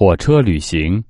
火车旅行。